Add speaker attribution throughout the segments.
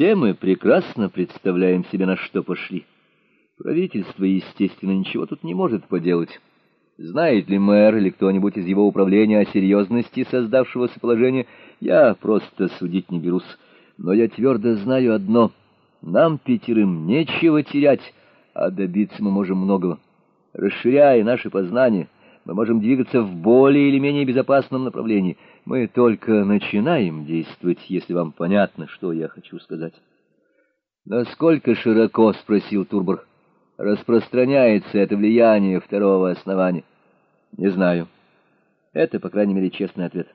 Speaker 1: Все мы прекрасно представляем себе, на что пошли. Правительство, естественно, ничего тут не может поделать. Знает ли мэр или кто-нибудь из его управления о серьезности создавшегося положения, я просто судить не берусь. Но я твердо знаю одно — нам, пятерым, нечего терять, а добиться мы можем многого. Расширяя наши познания, мы можем двигаться в более или менее безопасном направлении. Мы только начинаем действовать, если вам понятно, что я хочу сказать. «Насколько широко?» — спросил Турбор распространяется это влияние второго основания? Не знаю. Это, по крайней мере, честный ответ.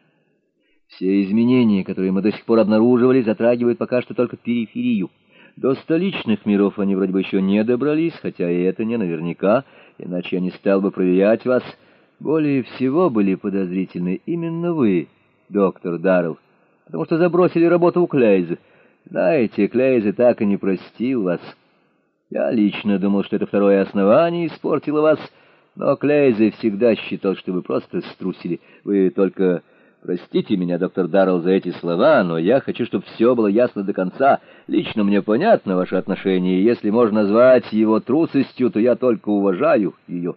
Speaker 1: Все изменения, которые мы до сих пор обнаруживали, затрагивают пока что только периферию. До столичных миров они вроде бы еще не добрались, хотя и это не наверняка, иначе я не стал бы проверять вас. Более всего были подозрительны именно вы, доктор Даррелл, потому что забросили работу у Клейза. Знаете, Клейза так и не простил вас. Я лично думал, что это второе основание испортило вас, но Клейзе всегда считал, что вы просто струсили. Вы только... Простите меня, доктор Даррелл, за эти слова, но я хочу, чтобы все было ясно до конца. Лично мне понятно ваше отношение, и если можно назвать его трусостью, то я только уважаю ее.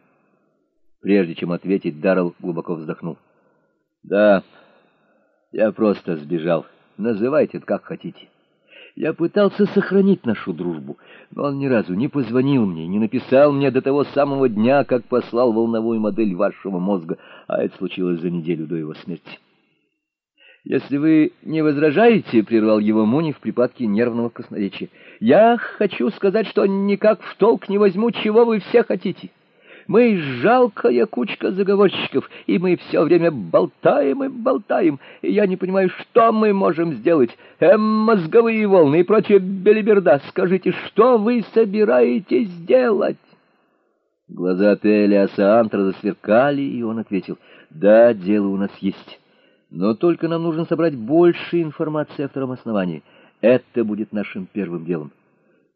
Speaker 1: Прежде чем ответить, Даррелл глубоко вздохнул. Да, я просто сбежал. Называйте это как хотите. Я пытался сохранить нашу дружбу, но он ни разу не позвонил мне, не написал мне до того самого дня, как послал волновую модель вашего мозга, а это случилось за неделю до его смерти. «Если вы не возражаете, — прервал его Муни в припадке нервного красноречия, — я хочу сказать, что никак в толк не возьму, чего вы все хотите». Мы жалкая кучка заговорщиков, и мы все время болтаем и болтаем, и я не понимаю, что мы можем сделать. Эм, мозговые волны и прочая белиберда, скажите, что вы собираетесь делать? Глаза Телиаса Антра засверкали, и он ответил, «Да, дело у нас есть, но только нам нужно собрать больше информации о втором основании. Это будет нашим первым делом».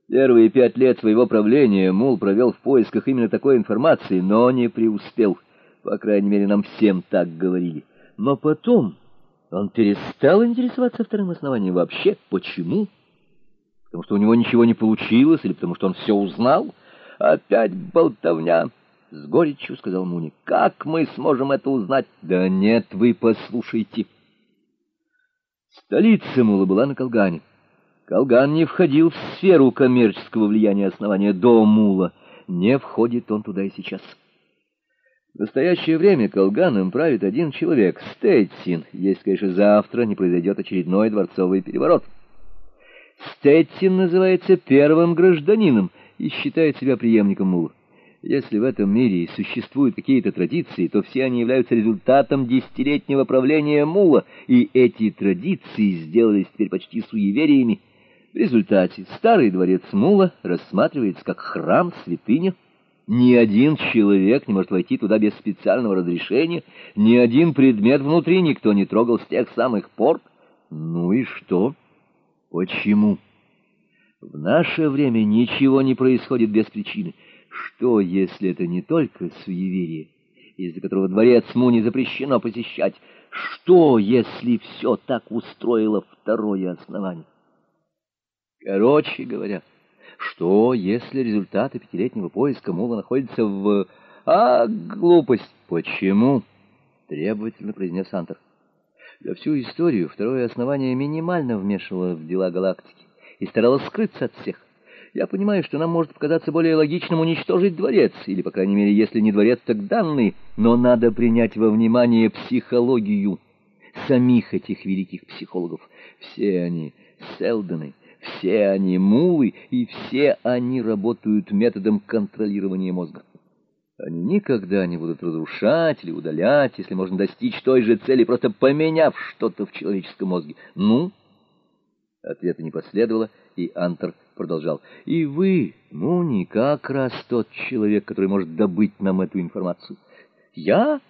Speaker 1: Первые пять лет своего правления Мул провел в поисках именно такой информации, но не преуспел. По крайней мере, нам всем так говорили. Но потом он перестал интересоваться вторым основанием вообще. Почему? Потому что у него ничего не получилось или потому что он все узнал? Опять болтовня. С горечью сказал Муни. Как мы сможем это узнать? Да нет, вы послушайте. Столица Мула была на Колгане. Колган не входил в сферу коммерческого влияния основания до Мула. Не входит он туда и сейчас. В настоящее время Колганом правит один человек, Стейтсин, если, конечно, завтра не произойдет очередной дворцовый переворот. Стейтсин называется первым гражданином и считает себя преемником Мула. Если в этом мире существуют какие-то традиции, то все они являются результатом десятилетнего правления Мула, и эти традиции сделались теперь почти суевериями, в результате старый дворец Мула рассматривается как храм, святыня. Ни один человек не может войти туда без специального разрешения, ни один предмет внутри никто не трогал с тех самых пор. Ну и что? Почему? В наше время ничего не происходит без причины. Что, если это не только суеверие, из-за которого дворец Муни запрещено посещать? Что, если все так устроило второе основание? Короче говоря, что, если результаты пятилетнего поиска Мула находятся в... А, глупость! Почему? Требовательно произнес Антер. За всю историю второе основание минимально вмешивало в дела галактики и старалось скрыться от всех. Я понимаю, что нам может показаться более логичным уничтожить дворец, или, по крайней мере, если не дворец, так данные, но надо принять во внимание психологию самих этих великих психологов. Все они, Селдены, все они мулы, и все они работают методом контролирования мозга. Они никогда не будут разрушать или удалять, если можно достичь той же цели, просто поменяв что-то в человеческом мозге. Ну? Ответа не последовало, и Антер продолжал. И вы, Муни, как раз тот человек, который может добыть нам эту информацию. Я?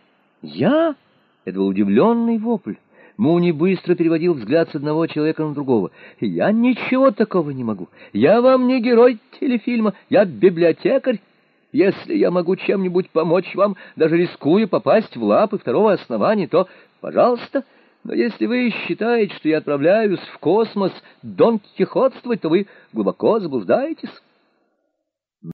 Speaker 1: Я? Это был удивленный вопль. Муни быстро переводил взгляд с одного человека на другого. «Я ничего такого не могу. Я вам не герой телефильма, я библиотекарь. Если я могу чем-нибудь помочь вам, даже рискуя попасть в лапы второго основания, то, пожалуйста, Но если вы считаете, что я отправляюсь в космос Дон Кихотствовать, то вы глубоко заблуждаетесь.